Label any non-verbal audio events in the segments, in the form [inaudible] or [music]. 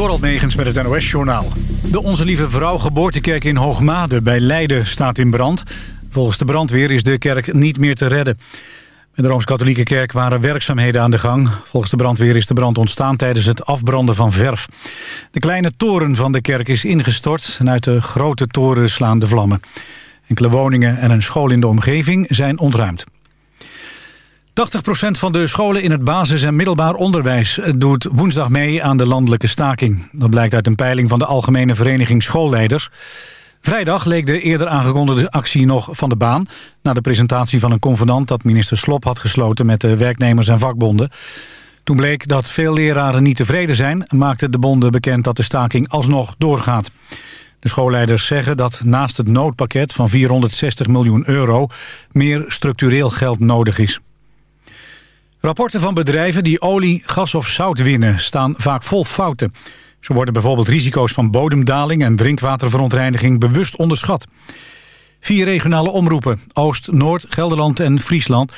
Dorald Megens met het NOS-journaal. De Onze Lieve Vrouw geboortekerk in Hoogmade bij Leiden staat in brand. Volgens de brandweer is de kerk niet meer te redden. In de Rooms-Katholieke kerk waren werkzaamheden aan de gang. Volgens de brandweer is de brand ontstaan tijdens het afbranden van verf. De kleine toren van de kerk is ingestort... en uit de grote toren slaan de vlammen. Enkele woningen en een school in de omgeving zijn ontruimd. 80% van de scholen in het basis- en middelbaar onderwijs doet woensdag mee aan de landelijke staking. Dat blijkt uit een peiling van de Algemene Vereniging Schoolleiders. Vrijdag leek de eerder aangekondigde actie nog van de baan... na de presentatie van een convenant dat minister Slop had gesloten... met de werknemers en vakbonden. Toen bleek dat veel leraren niet tevreden zijn... maakten de bonden bekend dat de staking alsnog doorgaat. De schoolleiders zeggen dat naast het noodpakket van 460 miljoen euro... meer structureel geld nodig is. Rapporten van bedrijven die olie, gas of zout winnen staan vaak vol fouten. Zo worden bijvoorbeeld risico's van bodemdaling en drinkwaterverontreiniging bewust onderschat. Vier regionale omroepen, Oost, Noord, Gelderland en Friesland...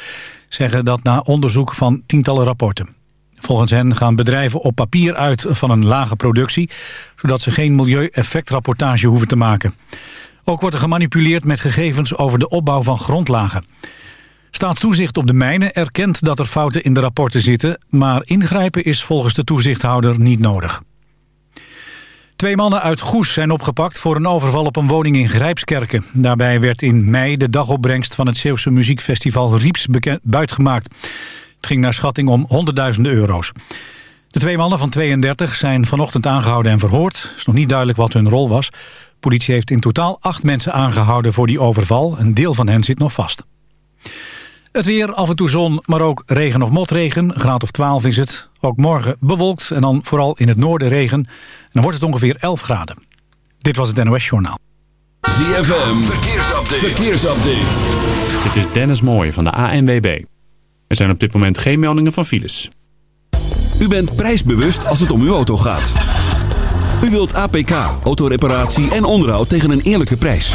zeggen dat na onderzoek van tientallen rapporten. Volgens hen gaan bedrijven op papier uit van een lage productie... zodat ze geen milieueffectrapportage hoeven te maken. Ook wordt er gemanipuleerd met gegevens over de opbouw van grondlagen. Staatstoezicht op de mijnen erkent dat er fouten in de rapporten zitten... maar ingrijpen is volgens de toezichthouder niet nodig. Twee mannen uit Goes zijn opgepakt voor een overval op een woning in Grijpskerken. Daarbij werd in mei de dagopbrengst van het Zeeuwse muziekfestival Rieps buitgemaakt. Het ging naar schatting om honderdduizenden euro's. De twee mannen van 32 zijn vanochtend aangehouden en verhoord. Het is nog niet duidelijk wat hun rol was. politie heeft in totaal acht mensen aangehouden voor die overval. Een deel van hen zit nog vast. Het weer, af en toe zon, maar ook regen of motregen. graad of 12 is het. Ook morgen bewolkt en dan vooral in het noorden regen. En dan wordt het ongeveer 11 graden. Dit was het NOS Journaal. ZFM, verkeersupdate. verkeersupdate. Dit is Dennis Mooij van de ANWB. Er zijn op dit moment geen meldingen van files. U bent prijsbewust als het om uw auto gaat. U wilt APK, autoreparatie en onderhoud tegen een eerlijke prijs.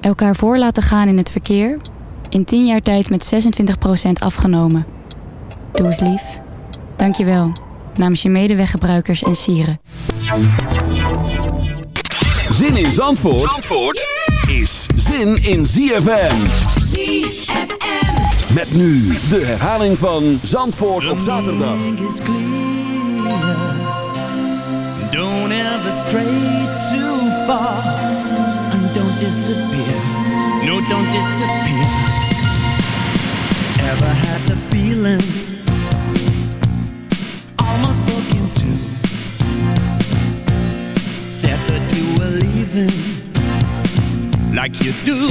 Elkaar voor laten gaan in het verkeer. In 10 jaar tijd met 26% afgenomen. Doe eens lief. Dank je wel. Namens je medeweggebruikers en sieren. Zin in Zandvoort, Zandvoort is zin in ZFM. ZFM. Met nu de herhaling van Zandvoort op zaterdag. Don't ever stray and don't disappear. No, don't disappear. Ever had the feeling almost? Said that you were leaving like you do,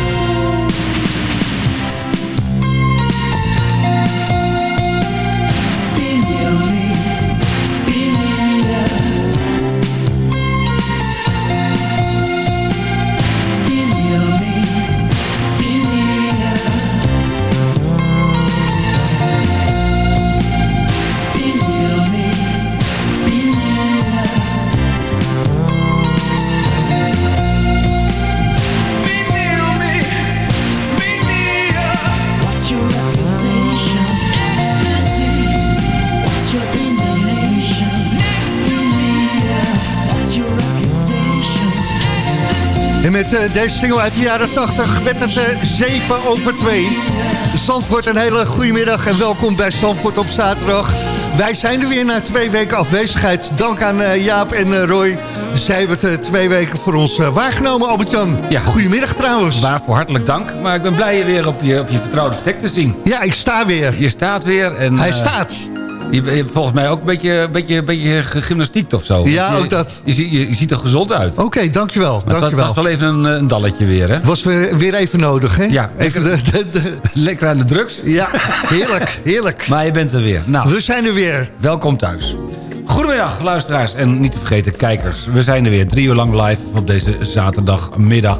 Deze single uit de jaren 80 werd het eh, 7 over 2. Zandvoort, een hele goede middag en welkom bij Zandvoort op zaterdag. Wij zijn er weer na twee weken afwezigheid. Dank aan eh, Jaap en eh, Roy. Zij hebben het eh, twee weken voor ons eh, waargenomen, Albert-Jan. Ja. Goedemiddag trouwens. Waarvoor hartelijk dank. Maar ik ben blij je weer op je, op je vertrouwde stek te zien. Ja, ik sta weer. Je staat weer. En, Hij eh, staat. Hebt volgens mij ook een beetje, beetje, beetje gegymnastiekt of zo. Ja, Je- ook dat. Je, je, je ziet er gezond uit. Oké, dankjewel. Maar het was, dankjewel. was wel even een, een dalletje weer, hè? Was weer, weer even nodig, hè? Ja, even de, de- de- Lekker aan de drugs. ja, heerlijk, heerlijk. Maar je bent er weer. Nou, We zijn er weer. welkom thuis. Goedemiddag, luisteraars en niet te vergeten kijkers. We zijn er weer drie uur lang live op deze zaterdagmiddag.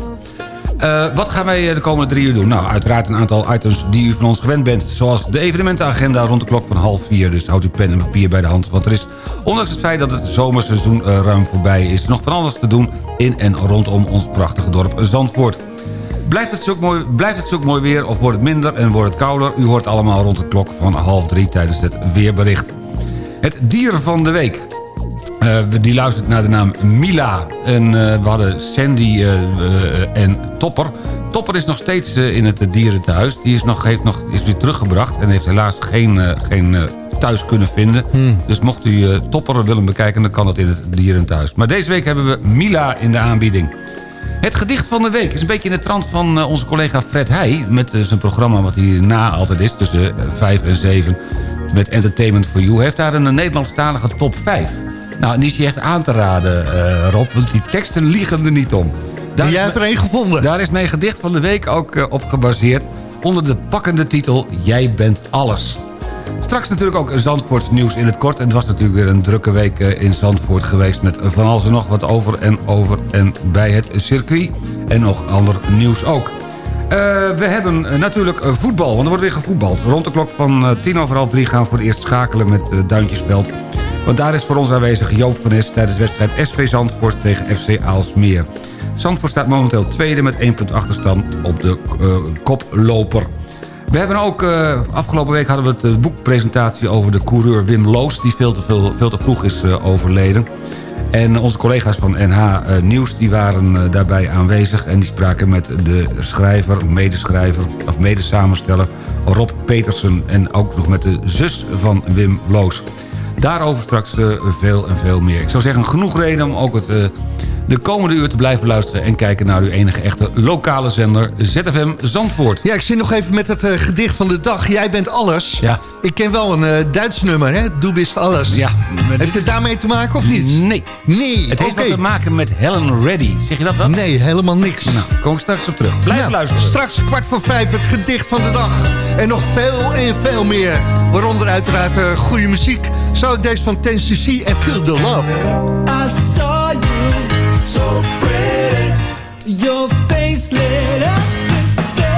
Eh, wat gaan wij eh, de komende drie uur doen? Nou, uiteraard een aantal items die u van ons gewend bent. Zoals de evenementenagenda rond de klok van half vier. Dus houdt u pen en papier bij de hand. Want er is, ondanks het feit dat het zomerseizoen eh, ruim voorbij is... nog van alles te doen in en rondom ons prachtige dorp Zandvoort. Blijft het, zulk mooi, blijft het zulk mooi weer of wordt het minder en wordt het kouder? U hoort allemaal rond de klok van half drie tijdens het weerbericht. Het dier van de week. Eh, die luistert naar de naam Mila. En eh, we hadden Sandy eh, en Topper. Topper is nog steeds in het dierenthuis. Die is, nog, heeft nog, is weer teruggebracht en heeft helaas geen, geen thuis kunnen vinden. Dus mocht u Topper willen bekijken, dan kan dat in het dierenthuis. Maar deze week hebben we Mila in de aanbieding. Het gedicht van de week is een beetje in de trant van onze collega Fred Heij... met zijn programma wat hierna altijd is, tussen eh, 5 en 7... met Entertainment for You, heeft daar een Nederlandstalige top 5. Nou, en die is je echt aan te raden, eh, Rob, want die teksten liegen er niet om. Daar En jij hebt er één gevonden. Daar is mijn gedicht van de week ook eh, op gebaseerd... onder de pakkende titel Jij bent alles. Straks natuurlijk ook Zandvoorts nieuws in het kort. En het was natuurlijk weer een drukke week eh, in Zandvoort geweest... met van alles en nog wat over en over en bij het circuit. En nog ander nieuws ook. We hebben natuurlijk voetbal, want er wordt weer gevoetbald. Rond de klok van tien over half drie gaan we voor het eerst schakelen met Duintjesveld. Want daar is voor ons aanwezig Joop van Nes tijdens de wedstrijd SV Zandvoort tegen FC Aalsmeer. Zandvoort staat momenteel tweede met één punt achterstand op de eh, koploper. We hebben ook, eh, afgelopen week hadden we het, eh, boekpresentatie over de coureur Wim Loos... die veel te, veel, veel te vroeg is overleden. En onze collega's van NH Nieuws die waren daarbij aanwezig... en die spraken met de schrijver, medeschrijver of medesamensteller Rob Petersen... en ook nog met de zus van Wim Loos. Daarover straks eh, veel en veel meer. Ik zou zeggen, genoeg reden om ook het, eh, de komende uur te blijven luisteren... en kijken naar uw enige echte lokale zender ZFM Zandvoort. Ja, ik zit nog even met het eh, gedicht van de dag. Jij bent alles. Ja. Ik ken wel een Duits nummer, hè? Du bist alles. Ja, Heeft het daarmee te maken of niet? Nee. Nee, Het heeft oké. wat te maken met Helen Reddy. Zeg je dat wat? Nee, helemaal niks. Nou, kom ik straks op terug. Blijf Nou, luisteren. Straks kwart voor vijf het gedicht van de dag. En nog veel en veel meer. Waaronder uiteraard goede muziek. Zo deze van 10cc en Feel the Love. I saw you so pretty. Your face lit up the city.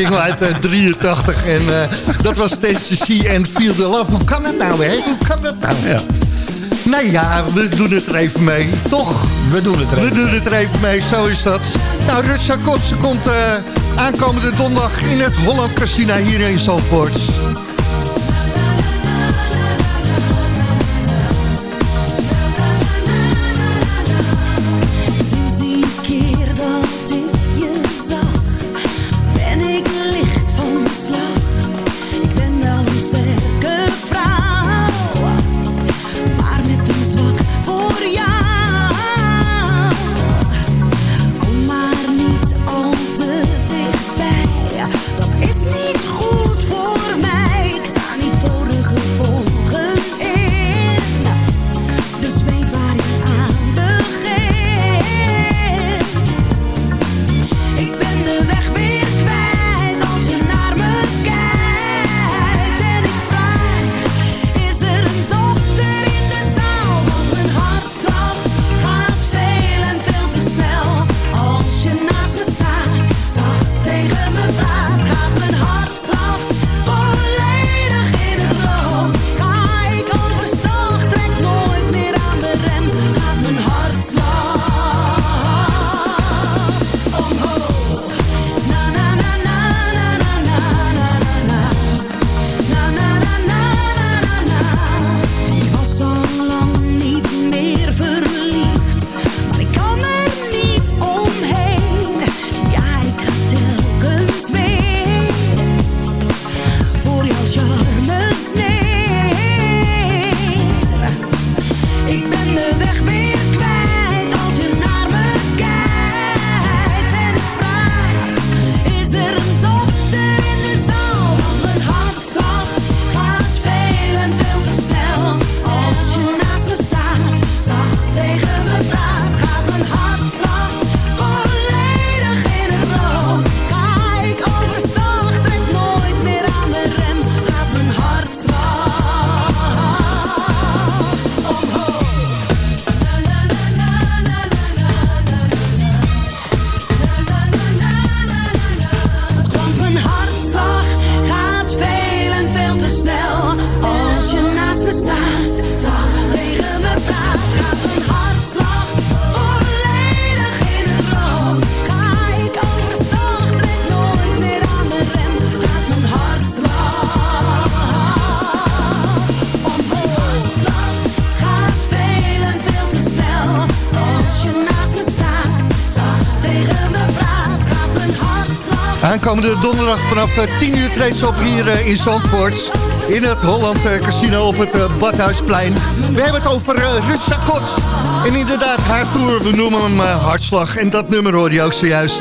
single uit eh, uh, 83. En uh, dat was TCC en Feel the Love. Hoe kan dat nou, hè? Hoe kan dat nou? Ja. Nou ja, we doen het er even mee, toch? We doen het er even We doen het er even mee, zo is dat. Nou, Russa Kotsen komt uh, aankomende donderdag in het Holland Casino hier in Zandvoort. Aankomende donderdag vanaf eh, 10 uur treedt op hier eh, in Zandvoort. In het Holland eh, Casino op het Badhuisplein. We hebben het over Russa Kots. En inderdaad, haar tour, we noemen hem Hartslag. En dat nummer hoorde je ook zojuist.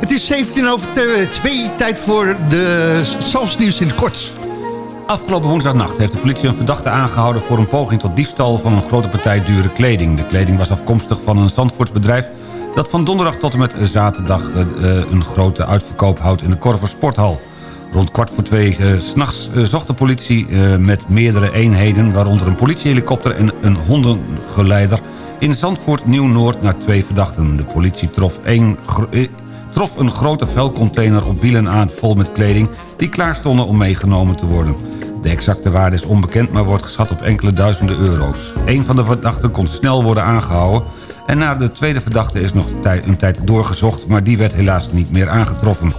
Het is 17 over tijd voor de Zalsnieuws in het kort. Afgelopen woensdagnacht heeft de politie een verdachte aangehouden... voor een poging tot diefstal van een grote partij dure kleding. De kleding was afkomstig van een Zandvoortsbedrijf dat van donderdag tot en met zaterdag eh, eh, een grote uitverkoop houdt in de Korver Sporthal. Rond kwart voor twee uh, s'nachts zocht de politie met meerdere eenheden... waaronder een politiehelikopter en een hondengeleider... in Zandvoort Nieuw-Noord naar twee verdachten. De politie trof, een, trof een grote vuilcontainer op wielen aan vol met kleding... die klaar stonden om meegenomen te worden. De exacte waarde is onbekend, maar wordt geschat op enkele duizenden euro's. Een van de verdachten kon snel worden aangehouden... en naar de tweede verdachte is nog een tijd doorgezocht... maar die werd helaas niet meer aangetroffen.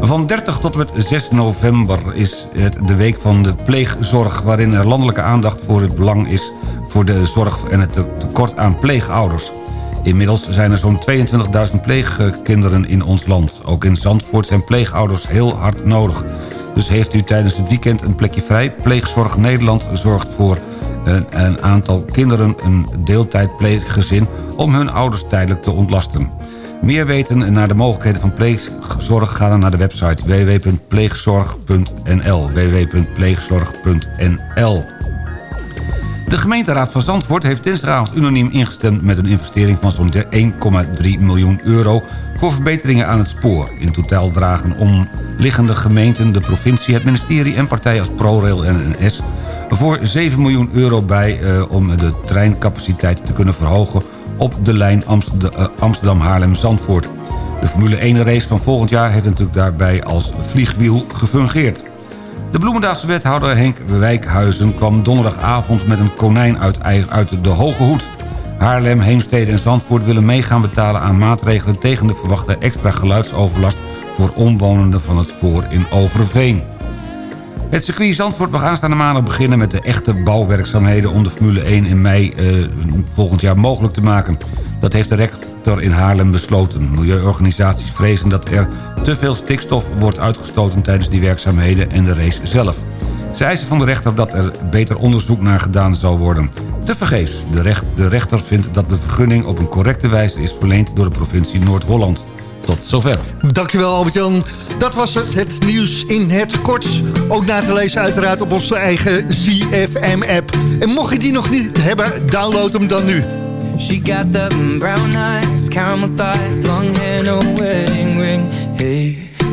Van 30 tot met 6 november is het de week van de pleegzorg... waarin er landelijke aandacht voor het belang is voor de zorg en het tekort aan pleegouders. Inmiddels zijn er zo'n 22.000 pleegkinderen in ons land. Ook in Zandvoort zijn pleegouders heel hard nodig. Dus heeft u tijdens het weekend een plekje vrij? Pleegzorg Nederland zorgt voor een, een aantal kinderen een deeltijdpleeggezin... om hun ouders tijdelijk te ontlasten. Meer weten naar de mogelijkheden van pleegzorg... ga dan naar de website www.pleegzorg.nl www.pleegzorg.nl De gemeenteraad van Zandvoort heeft dinsdagavond unaniem ingestemd... met een investering van zo'n 1,3 miljoen euro... voor verbeteringen aan het spoor. In totaal dragen omliggende gemeenten, de provincie... het ministerie en partijen als ProRail en NS... voor 7 miljoen euro bij uh, om de treincapaciteit te kunnen verhogen op de lijn Amsterdam-Haarlem-Zandvoort. De Formule 1 race van volgend jaar heeft natuurlijk daarbij als vliegwiel gefungeerd. De Bloemendaalse wethouder Henk Wijkhuizen kwam donderdagavond met een konijn uit, uit de Hoge Hoed. Haarlem, Heemstede en Zandvoort willen meegaan betalen aan maatregelen tegen de verwachte extra geluidsoverlast voor omwonenden van het spoor in Overveen. Het circuit Zandvoort mag aanstaande maandag beginnen met de echte bouwwerkzaamheden... om de Formule 1 in mei uh, volgend jaar mogelijk te maken. Dat heeft de rector in Haarlem besloten. Milieuorganisaties vrezen dat er te veel stikstof wordt uitgestoten... tijdens die werkzaamheden en de race zelf. Ze eisen van de rechter dat er beter onderzoek naar gedaan zou worden. Te vergeefs. De, recht, de rechter vindt dat de vergunning op een correcte wijze is verleend door de provincie Noord-Holland. Tot zover. Dankjewel Albert-Jan. Dat was het, het nieuws in het kort. Ook na te lezen uiteraard op onze eigen ZFM-app. En mocht je die nog niet hebben, download hem dan nu. She got the brown eyes, caramel thighs, long hair, no wedding ring. Hey,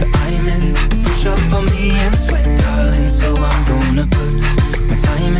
that I'm in. Push up on me and sweat, darling. So I'm gonna put my time in.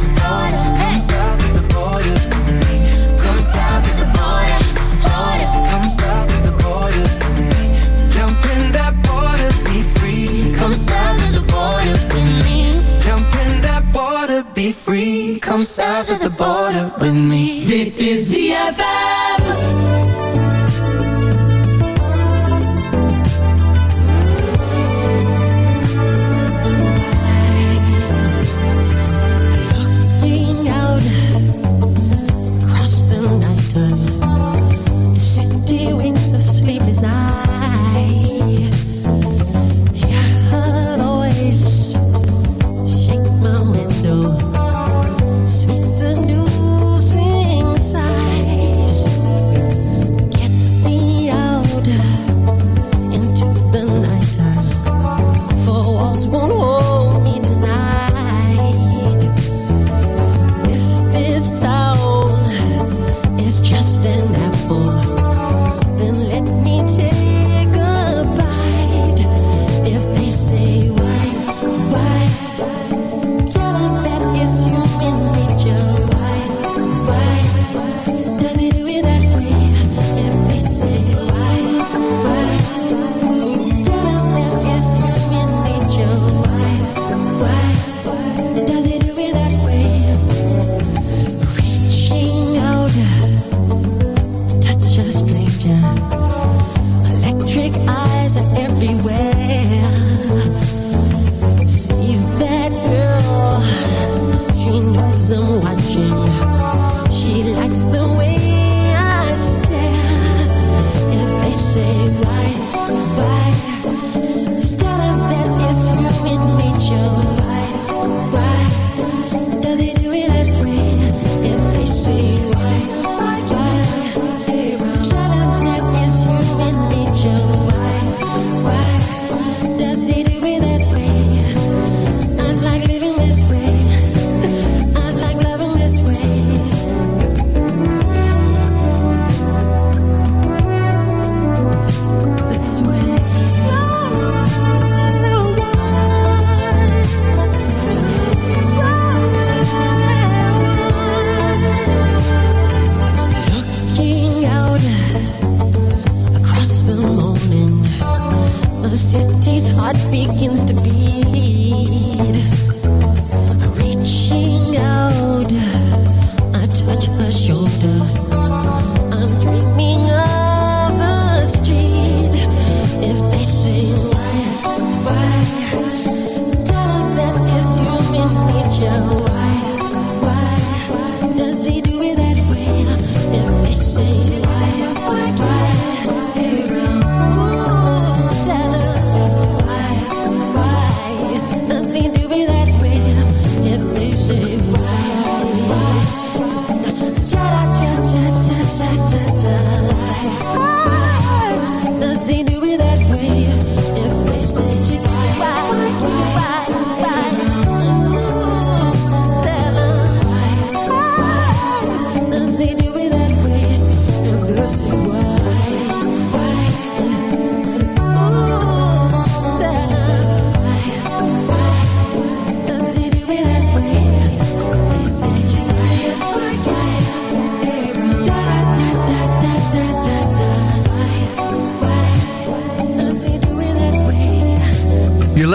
south of the border with me. This is ZFM.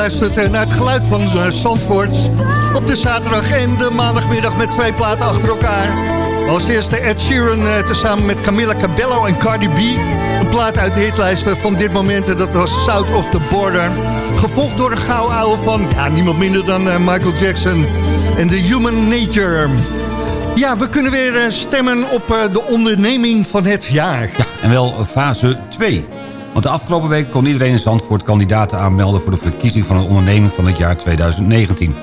Eh, naar het geluid van eh, Zandvoort. Op de zaterdag en de maandagmiddag met twee platen achter elkaar. Als eerste Ed Sheeran eh, tezamen met Camilla Cabello en Cardi B. Een plaat uit de hitlijsten van dit moment en dat was South of the Border. Gevolgd door een gauw ouwe van ja, niemand minder dan Michael Jackson en The Human Nature. Ja, we kunnen weer stemmen op de onderneming van het jaar. Ja, en wel fase 2. Want de afgelopen week kon iedereen in Zandvoort kandidaten aanmelden... voor de verkiezing van een onderneming van het jaar 2019.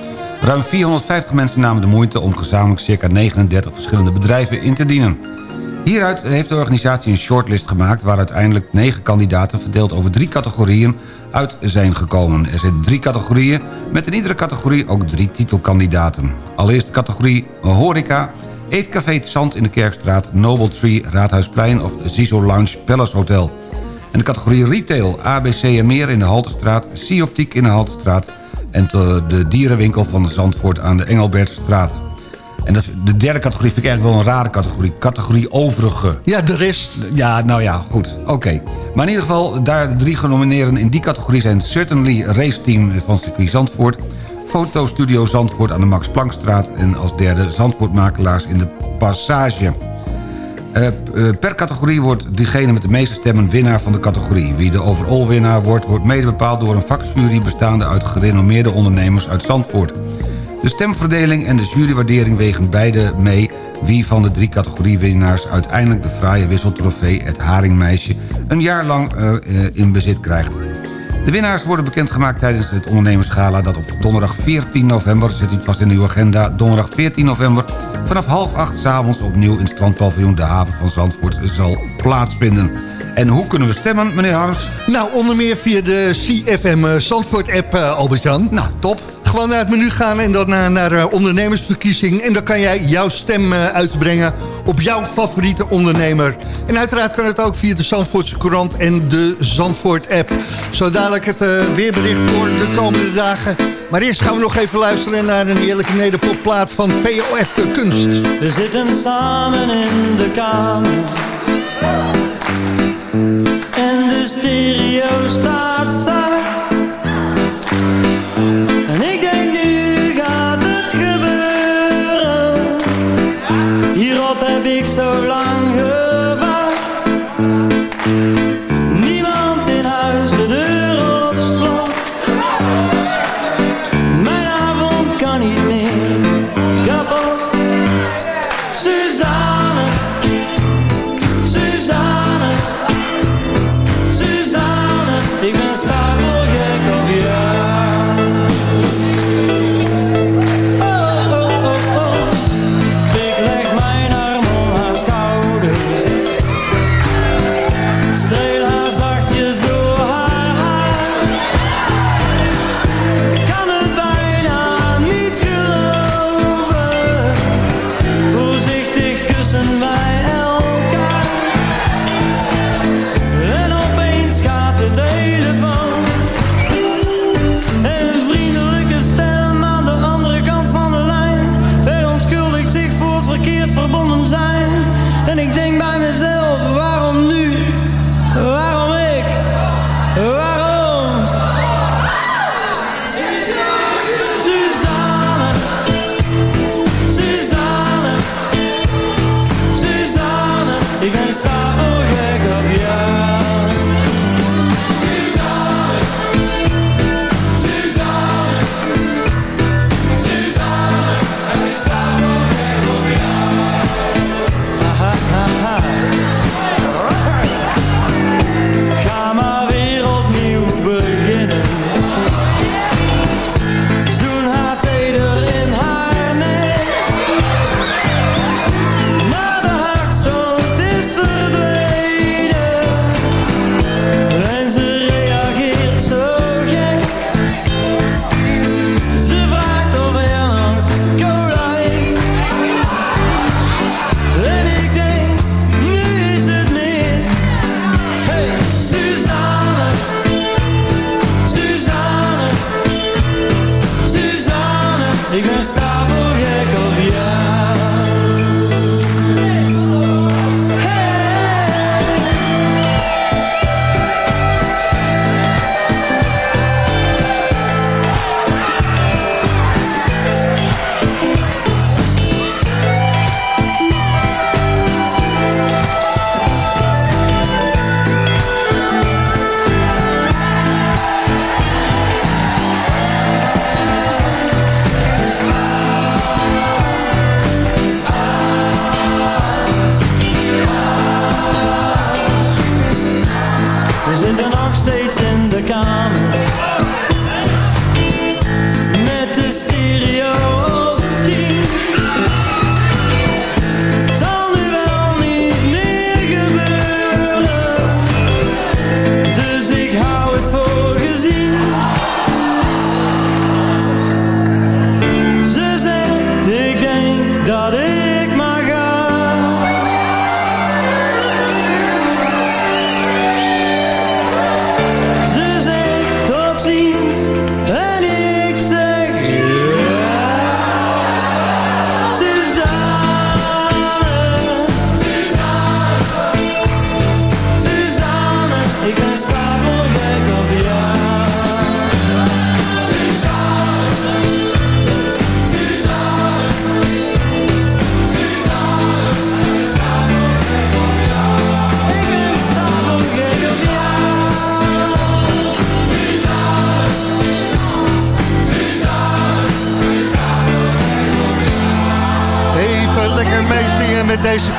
Ruim 450 mensen namen de moeite om gezamenlijk circa 39 verschillende bedrijven in te dienen. Hieruit heeft de organisatie een shortlist gemaakt... waar uiteindelijk 9 kandidaten verdeeld over drie categorieën uit zijn gekomen. Er zijn drie categorieën, met in iedere categorie ook drie titelkandidaten. Allereerst categorie horeca... Eetcafé Zand in de Kerkstraat, Noble Tree, Raadhuisplein of Ziso Lounge Palace Hotel. En de categorie Retail, ABC en Meer in de Haltestraat... Sioptiek in de Haltestraat... en de dierenwinkel van Zandvoort aan de Engelbertstraat. En dat, de derde categorie vind ik eigenlijk wel een rare categorie. Categorie overige. Ja, de rest. Ja, nou ja, goed. Oké. Maar in ieder geval, daar de drie genomineerden in die categorie zijn... Certainly Race Team van circuit Zandvoort... Fotostudio Zandvoort aan de Max Planckstraat... en als derde Zandvoortmakelaars in de Passage. Eh, eh, per categorie wordt diegene met de meeste stemmen winnaar van de categorie. Wie de overall winnaar wordt, wordt mede bepaald door een vakjury... bestaande uit gerenommeerde ondernemers uit Zandvoort. De stemverdeling en de jurywaardering wegen beide mee... wie van de drie categoriewinnaars uiteindelijk de fraaie wisseltrofee... het Haringmeisje een jaar lang eh, in bezit krijgt. De winnaars worden bekendgemaakt tijdens het ondernemersgala... dat op donderdag 14 november, zet u het vast in uw agenda... donderdag 14 november vanaf half acht s'avonds opnieuw... in het strandpaviljoen de haven van Zandvoort zal plaatsvinden. En hoe kunnen we stemmen, meneer Harms? Nou, onder meer via de CFM eh, Zandvoort-app, eh, Albert-Jan. Nou, top. Gewoon naar het menu gaan en dan naar, naar eh, ondernemersverkiezing. En dan kan jij jouw stem eh, uitbrengen op jouw favoriete ondernemer. En uiteraard kan het ook via de Zandvoortse Courant en de Zandvoort-app. Zo dadelijk het eh, weerbericht voor de komende dagen. Maar eerst gaan we nog even luisteren naar een heerlijke nederpopplaat van VOF de Kunst. We zitten samen in de kamer. En de stereo staat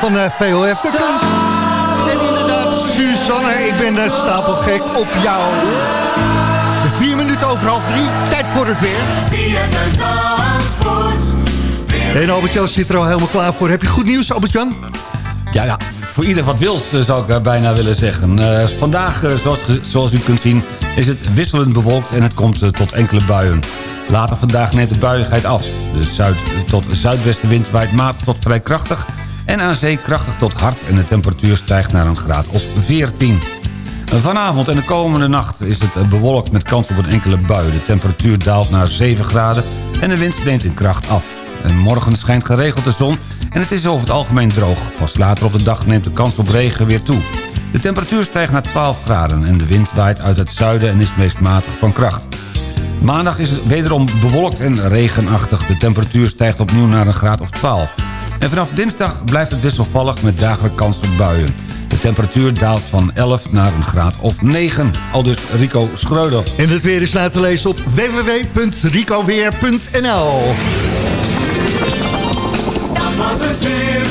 van eh VOF. De kunst. En inderdaad, Suzanne, ik ben uh, stapelgek op jou. Vier minuten over half drie, tijd voor het weer. En Albert-Jan zit er al helemaal klaar voor. Heb je goed nieuws, Albert-Jan? Ja, ja, voor ieder wat wils eh, zou ik eh, bijna willen zeggen. Eh, vandaag, zoals, zoals u kunt zien, is het wisselend bewolkt en het komt tot enkele buien. Later vandaag neemt de buiigheid af. De zuid- tot zuidwestenwind waait matig tot vrij krachtig... en aan zee krachtig tot hard en de temperatuur stijgt naar een graad of 14. Vanavond en de komende nacht is het bewolkt met kans op een enkele bui. De temperatuur daalt naar 7 graden en de wind neemt in kracht af. En morgen schijnt geregeld de zon en het is over het algemeen droog. Pas later op de dag neemt de kans op regen weer toe. De temperatuur stijgt naar 12 graden en de wind waait uit het zuiden en is meest matig van kracht. Maandag is het wederom bewolkt en regenachtig. De temperatuur stijgt opnieuw naar een graad of 12. En vanaf dinsdag blijft het wisselvallig met dagelijks kans op buien. De temperatuur daalt van 11 naar een graad of 9. Al dus Rico Schreuder. En het weer is na te lezen op www.ricoweer.nl Dat was het weer.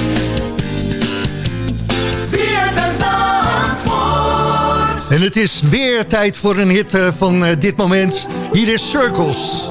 En het is weer tijd voor een hit eh, van eh, dit moment. Hier is Circles.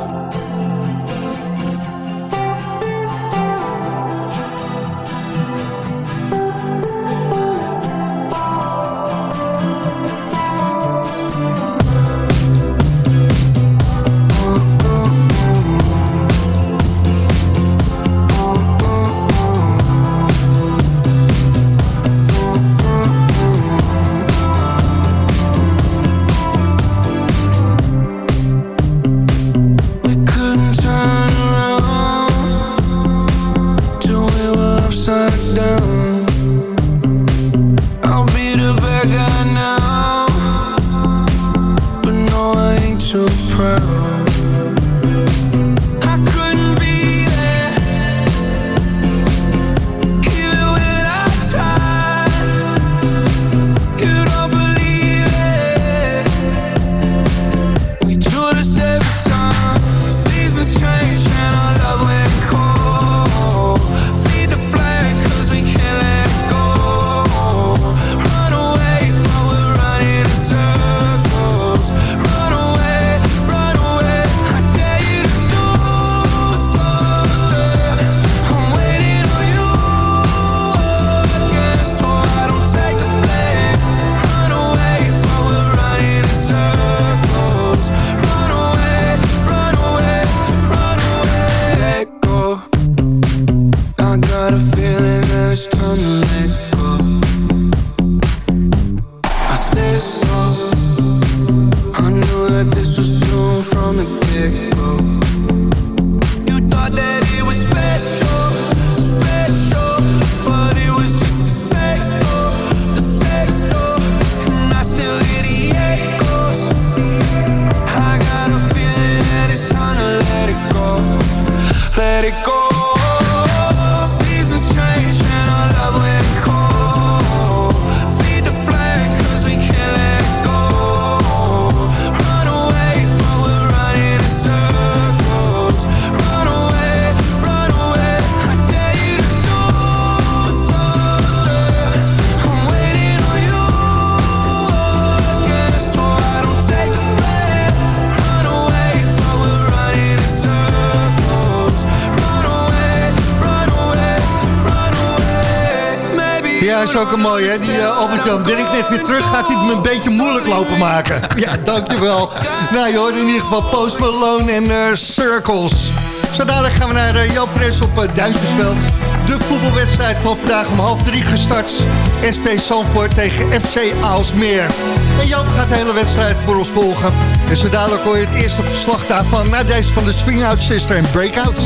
Ook een mooie, hè? Die eh, Albert-Jan, ben ik net weer terug, gaat hij het me een beetje moeilijk lopen maken. [laughs] Ja, dankjewel. Nou, je hoort in ieder geval Post Malone en eh, Circles. Zo dadelijk gaan we naar uh, op uh, Duintjesveld. De voetbalwedstrijd van vandaag om half drie gestart. SV Zandvoort tegen FC Aalsmeer. En Joop gaat de hele wedstrijd voor ons volgen. En zo dadelijk hoor je het eerste verslag daarvan... na deze van de Swing Out Sister en Breakout.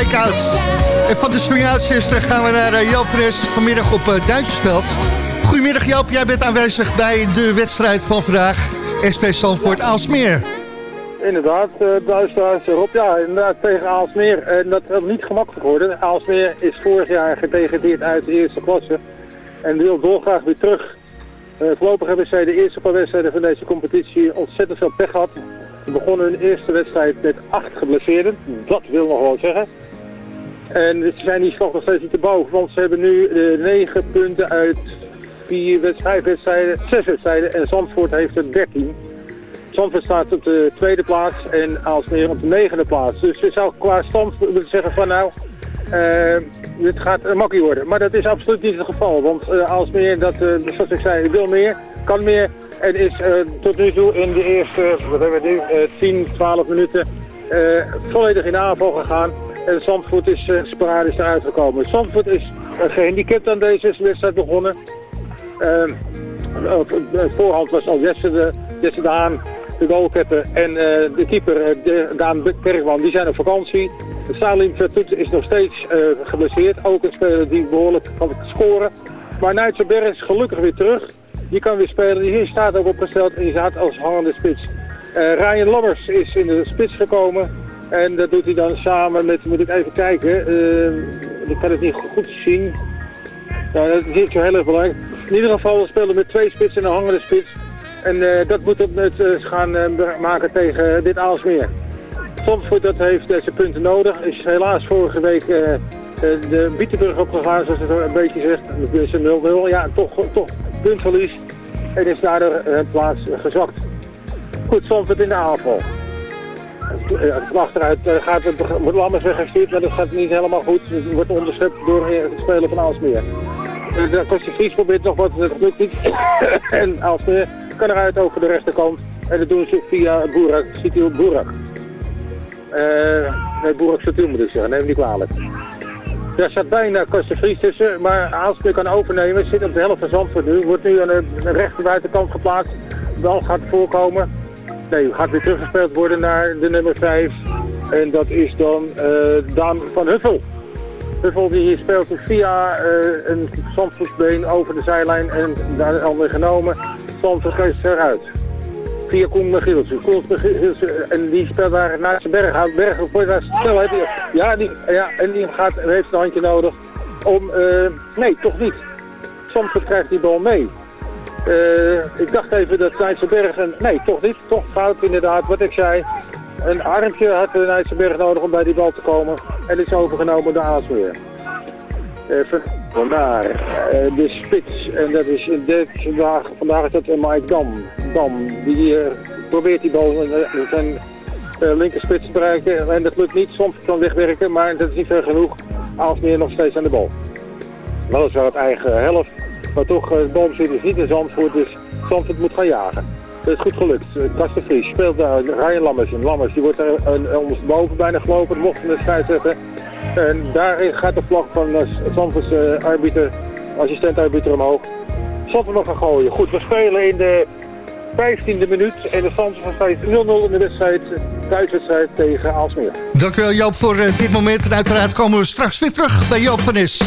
Eh, Breakouts. En van de Swing Out Sister gaan we naar uh, Joop vanmiddag op uh, Duitsersveld. Goedemiddag Joop, jij bent aanwezig bij de wedstrijd van vandaag. SV Zandvoort Aalsmeer. Inderdaad, uh, luisteraars Rob, ja, inderdaad tegen Aalsmeer. En dat is niet gemakkelijk geworden. Aalsmeer is vorig jaar gedegradeerd uit de eerste klasse. En wil dolgraag weer terug. Uh, voorlopig hebben zij de eerste paar wedstrijden van deze competitie ontzettend veel pech gehad. Ze begonnen hun eerste wedstrijd met acht geblesseerden. Dat wil nog wel zeggen. En ze zijn die slag nog steeds niet te boven, want ze hebben nu uh, negen punten uit vier wedstrijden, wedstrijden, zes wedstrijden. En Zandvoort heeft er dertien. Zandvoort staat op de tweede plaats en Aalsmeer op de negende plaats. Dus je zou qua stand willen zeggen van nou, uh, dit gaat een makkie worden. Maar dat is absoluut niet het geval. Want uh, Aalsmeer, dat, zoals ik zei, wil meer, kan meer. En is tot nu toe in de eerste, wat hebben we nu, 10, 12 minuten volledig in aanval gegaan. En Zandvoort is sporadisch eruit gekomen. Zandvoort is gehandicapt aan deze wedstrijd begonnen. op voorhand was al Jesse de, Jesse de Haan de goalkeeper en uh, de keeper, Daan Bergman, die zijn op vakantie. Salim Vertoet is nog steeds uh, geblesseerd. Ook een speler die behoorlijk kan scoren. Maar Nijtsenberg is gelukkig weer terug. Die kan weer spelen. Die staat ook opgesteld en die staat als hangende spits. Ryan Lammers is in de spits gekomen. En dat doet hij dan samen met, moet ik even kijken, ik kan het niet goed zien. Ja, dat is niet zo heel erg belangrijk. In ieder geval spelen we met twee spitsen en een hangende spits. En uh, dat moet het nut uh, gaan uh, maken tegen dit Aalsmeer. Zandvoort dat heeft deze punten nodig. Is helaas vorige week de Bietenburg opgegaan, zoals het een beetje zegt. Dus een 0-0. Ja, toch, toch puntverlies. En is daardoor plaats gezakt. Goed, Zandvoort in de aanval. Achteruit gaat het, wordt Lammers weggestuurd, maar dat gaat niet helemaal goed. Het wordt onderschept door het spelen van Aalsmeer. De Kostje Vries probeert nog wat, dat lukt niet. [coughs] en Aalsmeer kan eruit over de rechterkant. En dat doen ze via Boerak, Sitil Boerak. Uh, nee, Boerak Sitil moet ik zeggen, neem niet kwalijk. Daar staat bijna Kostje Vries tussen, maar Aalsmeer kan overnemen. Zit op de helft van Zandvoort nu. Wordt nu aan de rechter buitenkant geplaatst. Bal gaat voorkomen. Nee, gaat weer teruggespeeld worden naar de nummer 5. En dat is dan uh, Daan van Huffel. Huffel die speelt via uh, een zandvoetsbeen over de zijlijn en daar de andere genomen. Zandvoort geeft eruit. Via Koen Gielsen. Koen Gielsen en die speelt daar naar zijn berg aan. Berg voor snelheid. Ja, die, ja, en die gaat, heeft een handje nodig om... Nee, toch niet. Zandvoort krijgt die bal mee. Uh, ik dacht even dat Nijtsenberg... En, nee, toch niet. Toch fout inderdaad. Wat ik zei. Een armpje had Nijtsenberg nodig om bij die bal te komen. En is overgenomen door Aalsmeer. Uh, vandaar uh, de spits. En dat is dit, vandaag, vandaag is dat Mike Dam. Dam die uh, probeert die bal zijn linker spits te bereiken. En dat lukt niet. Soms kan wegwerken, maar dat is niet ver genoeg. Aalsmeer nog steeds aan de bal. Weliswaar op eigen helft. Maar toch, de balbezit is niet in Zandvoort, dus Zandvoort moet gaan jagen. Dat is goed gelukt. Kasten Vries speelt daar Ryan Lammers. En Lammers die wordt er ondersteboven bijna gelopen. Mocht de scheidsrechter. En daarin gaat de vlag van Zandvoorts uh, arbiter, assistent-arbiter omhoog. Zandvoort nog gaan gooien. Goed, we spelen in de 15e minuut. En de Zandvoort staat 0-0 in de wedstrijd, thuiswedstrijd tegen Aalsmeer. Dankjewel Joop voor dit moment. En uiteraard komen we straks weer terug bij Joop van Is.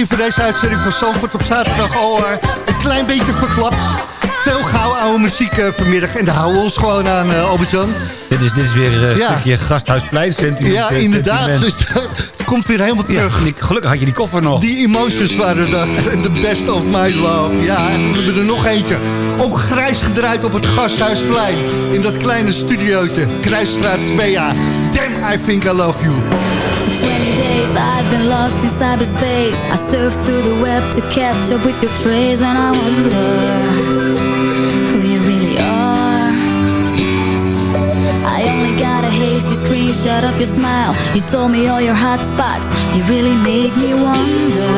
Begin van deze uitzending van Zandvoort op zaterdag al eh, een klein beetje verklapt. Veel gauw oude muziek eh, vanmiddag en daar houden we ons gewoon aan, eh Albert-Jan. Dit is, dit is weer een Ja. stukje gasthuisplein sentiment. Ja, inderdaad. Het [laughs] komt weer helemaal terug. Ja, gelukkig had je die koffer nog. Die emotions waren dat. [laughs] En the best of my love. Ja, en we hebben er nog eentje. Ook grijs gedraaid op het Gasthuisplein. In dat kleine studiootje. Kruisstraat 2A. Damn, I think I love you. 20 days I've been lost in cyberspace. I surf through the web to catch up with your trace, and I wonder who you really are. I only got a hasty screenshot of your smile. You told me all your hot spots. You really make me wonder.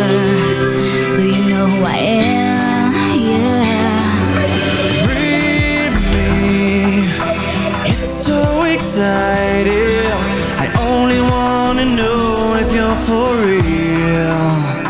Do you know who I am? Yeah. Breathe me. It's so exciting. Wanna know if you're for real.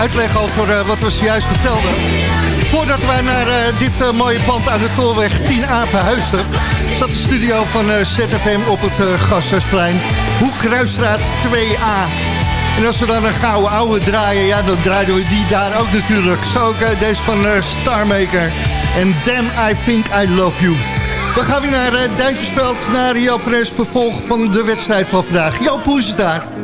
Uitleg over eh, wat we zojuist vertelden. Voordat wij naar eh, dit eh, mooie pand aan de Tolweg 10A verhuisden... zat de studio van ZFM op het Gasthuisplein. Hoekkruisstraat 2A. En als we dan een gouden oude draaien, ja, dan draaien we die daar ook natuurlijk. Zo ook deze van Starmaker. En Damn, I Think I Love You. We gaan weer naar Duintjesveld, naar Joop Fres, vervolg van de wedstrijd van vandaag. Joop, hoe is het daar?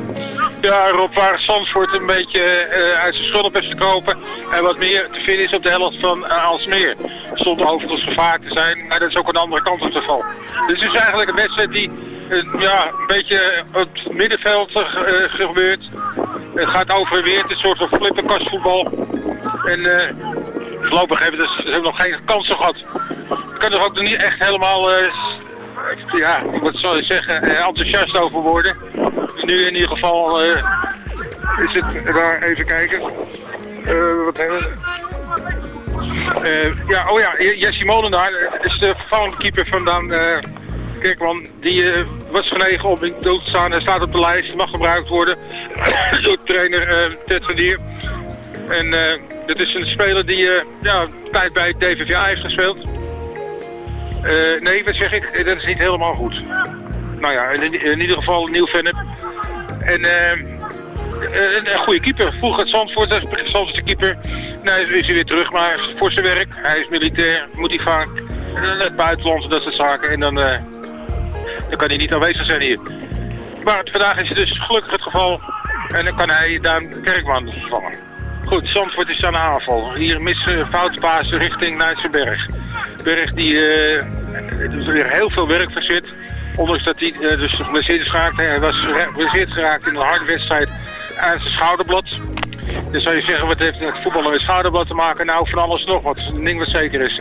Ja, Rob, waar Zandvoort een beetje eh, uit zijn schulp heeft gekopen. En wat meer te vinden is op de helft van uh, Alsmeer. Stond overigens gevaar te zijn, maar dat is ook een andere kant op het geval. Dus het is eigenlijk een wedstrijd die eh, ja, een beetje het middenveld eh, gebeurt. Het gaat over weer, het is een soort van flippenkastvoetbal. En eh, voorlopig hebben we dus, nog geen kansen gehad. Ik kan er ook nog niet echt helemaal... ja, wat zal je zeggen, eh, enthousiast over worden. Nu in ieder geval eh, is het daar even kijken. Eh, wat hebben we? Ja, oh ja, Jesse Molenaar is de vervangende keeper van Dan Kerkman. Die was genegen om in dood te staan. Staat op de lijst, mag gebruikt worden [coughs] door trainer Ted van Dier. En dit is een speler die ja, tijd bij het DVVA heeft gespeeld. Eh, nee, wat zeg ik? Eh, Dat is niet helemaal goed. Nou ja, in, ieder geval nieuw Vennep. En eh, een, een goede keeper. Vroeger het Zandvoort, dat is Zandvoortse keeper. Nou, is hij weer terug, maar voor zijn werk. Hij is militair, moet hij vaak het buitenland, dat soort zaken. En dan, dan kan hij niet aanwezig zijn hier. Maar vandaag is het dus gelukkig het geval. En dan kan hij Daan Kerkman vervangen. Goed, Zandvoort is aan de aanval. Hier mis uh, foutpaas richting Nijtsenberg. Berg die er weer heel veel werk verzet. Ondanks dat hij eh, dus geraakt. Hij was geblesseerd geraakt in een harde wedstrijd aan zijn schouderblad. Dan zou je zeggen, wat heeft het voetballen met schouderblad te maken? Nou, van alles nog wat. Een ding wat zeker is.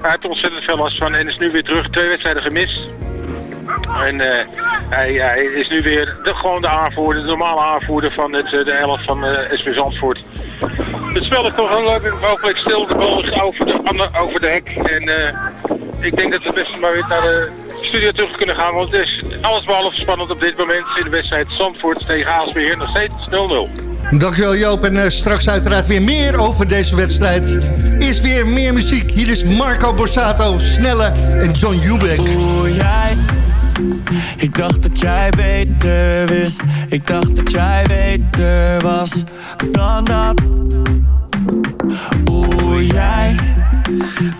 Hij heeft ontzettend veel last van en is nu weer terug. Twee wedstrijden gemist. En eh, hij, hij is nu weer de, gewoon de aanvoerder, de normale aanvoerder van het, eh, de helft van SV Zandvoort. Het spel is toch een leuk ogenblik stil. De bal is over de, ander- over de hek. En eh, ik denk dat we best maar weer naar de studio terug kunnen gaan. Want het is alles behalve spannend op dit moment in de wedstrijd Zandvoort tegen Aalsmeer. Nog steeds 0-0. Dankjewel Joop en eh, straks uiteraard weer meer over deze wedstrijd. Eerst weer meer muziek. Hier is Marco Borsato, Snelle en John Hubeck. Ik dacht dat jij beter wist. Ik dacht dat jij beter was dan dat. Oeh, jij.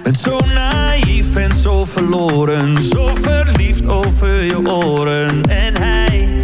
Bent zo naïef en zo verloren. Zo verliefd over je oren. En hij.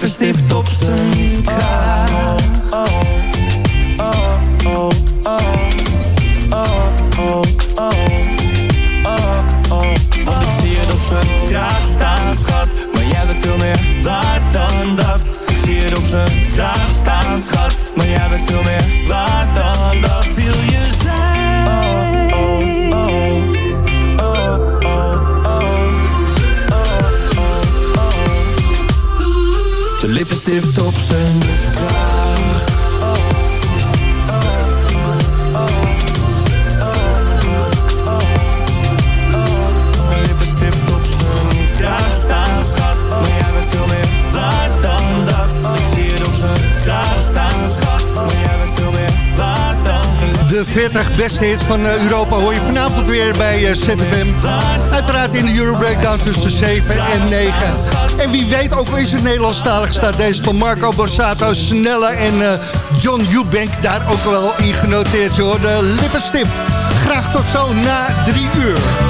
Lippenstift op zijn kraag. listen. 40 beste hits van eh, Europa hoor je vanavond weer bij eh, ZFM. Uiteraard in de Euro Breakdown tussen 7 en 9. En wie weet, ook al is het Nederlandstalig, staat deze van Marco Borsato, Snelle en eh, John Eubank daar ook wel in genoteerd. De lippenstift. Graag tot zo na drie uur.